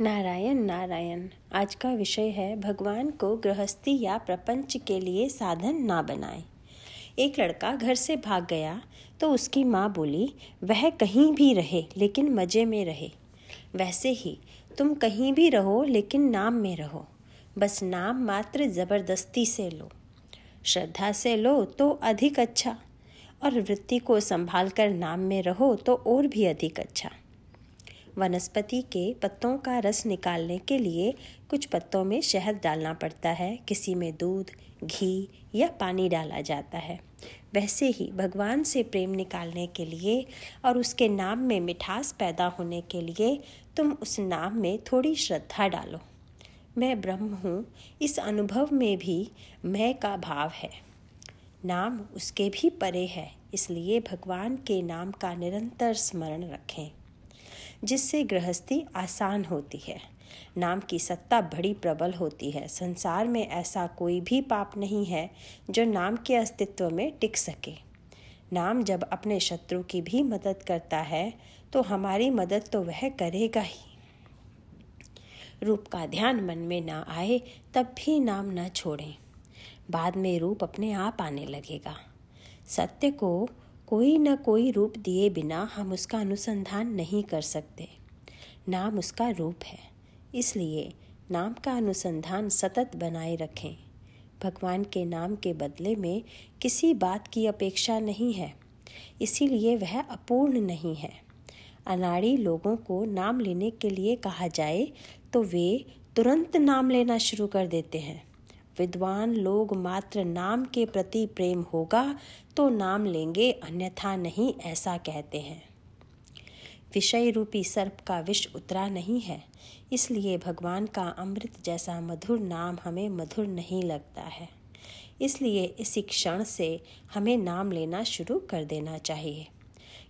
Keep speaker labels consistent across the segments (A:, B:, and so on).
A: नारायण नारायण। आज का विषय है, भगवान को गृहस्थी या प्रपंच के लिए साधन ना बनाए। एक लड़का घर से भाग गया तो उसकी माँ बोली, वह कहीं भी रहे, लेकिन मज़े में रहे। वैसे ही, तुम कहीं भी रहो, लेकिन नाम में रहो। बस नाम मात्र ज़बरदस्ती से लो। श्रद्धा से लो तो अधिक अच्छा। और वृत्ति को संभाल कर नाम में रहो तो और भी अधिक अच्छा। वनस्पति के पत्तों का रस निकालने के लिए कुछ पत्तों में शहद डालना पड़ता है। किसी में दूध, घी या पानी डाला जाता है। वैसे ही भगवान से प्रेम निकालने के लिए और उसके नाम में मिठास पैदा होने के लिए तुम उस नाम में थोड़ी श्रद्धा डालो। मैं ब्रह्म हूँ। इस अनुभव में भी मैं का भाव है। नाम उसके भी परे है, इसलिए भगवान के नाम का निरंतर स्मरण रखें। जिससे गृहस्थी आसान होती है। नाम की सत्ता बड़ी प्रबल होती है। संसार में ऐसा कोई भी पाप नहीं है जो नाम के अस्तित्व में टिक सके। नाम जब अपने शत्रु की भी मदद करता है तो हमारी मदद तो वह करेगा ही। रूप का ध्यान मन में ना आए, तब भी नाम न छोड़ें। बाद में रूप अपने आप आने लगेगा। सत्य को कोई न कोई रूप दिए बिना हम उसका अनुसंधान नहीं कर सकते। नाम उसका रूप है। इसलिए नाम का अनुसंधान सतत बनाए रखें। भगवान के नाम के बदले में किसी बात की अपेक्षा नहीं है। इसीलिए वह अपूर्ण नहीं है। अनाड़ी लोगों को नाम लेने के लिए कहा जाए तो वे तुरंत नाम लेना शुरू कर देते हैं। विद्वान लोग मात्र नाम के प्रति प्रेम होगा तो नाम लेंगे, अन्यथा नहीं ऐसा कहते हैं। विषय रूपी सर्प का विष उतरा नहीं है, इसलिए भगवान का अमृत जैसा मधुर नाम हमें मधुर नहीं लगता है। इसलिए इसी क्षण से हमें नाम लेना शुरू कर देना चाहिए।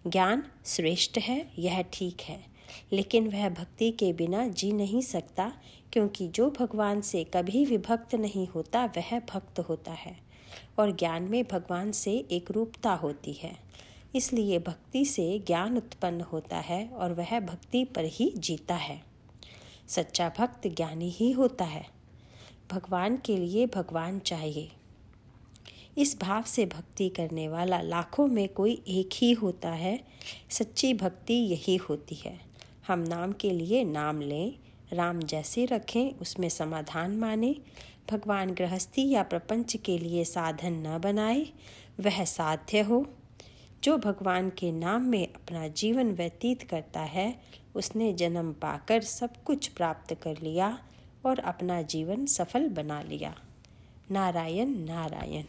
A: ज्ञान श्रेष्ठ है, यह ठीक है। लेकिन वह भक्ति के बिना जी नहीं सकता, क्योंकि जो भगवान से कभी विभक्त नहीं होता, वह भक्त होता है, और ज्ञान में भगवान से एक रूपता होती है। इसलिए भक्ति से ज्ञान उत्पन्न होता है, और वह भक्ति पर ही जीता है। सच्चा भक्त ज्ञानी ही होता है। भगवान के लिए भगवान चाहिए। इस भाव से भक्ति करने वाला लाखों में कोई एक ही होता है। सच्ची भक्ति यही होती है। हम नाम के लिए नाम लें, राम जैसे रखें, उसमें समाधान माने, भगवान गृहस्थी या प्रपंच के लिए साधन न बनाए, वह साध्य हो। जो भगवान के नाम में अपना जीवन व्यतीत करता है, उसने जन्म पाकर सब कुछ प्राप्त कर लिया और अपना जीवन सफल बना लिया। नारायण नारायण।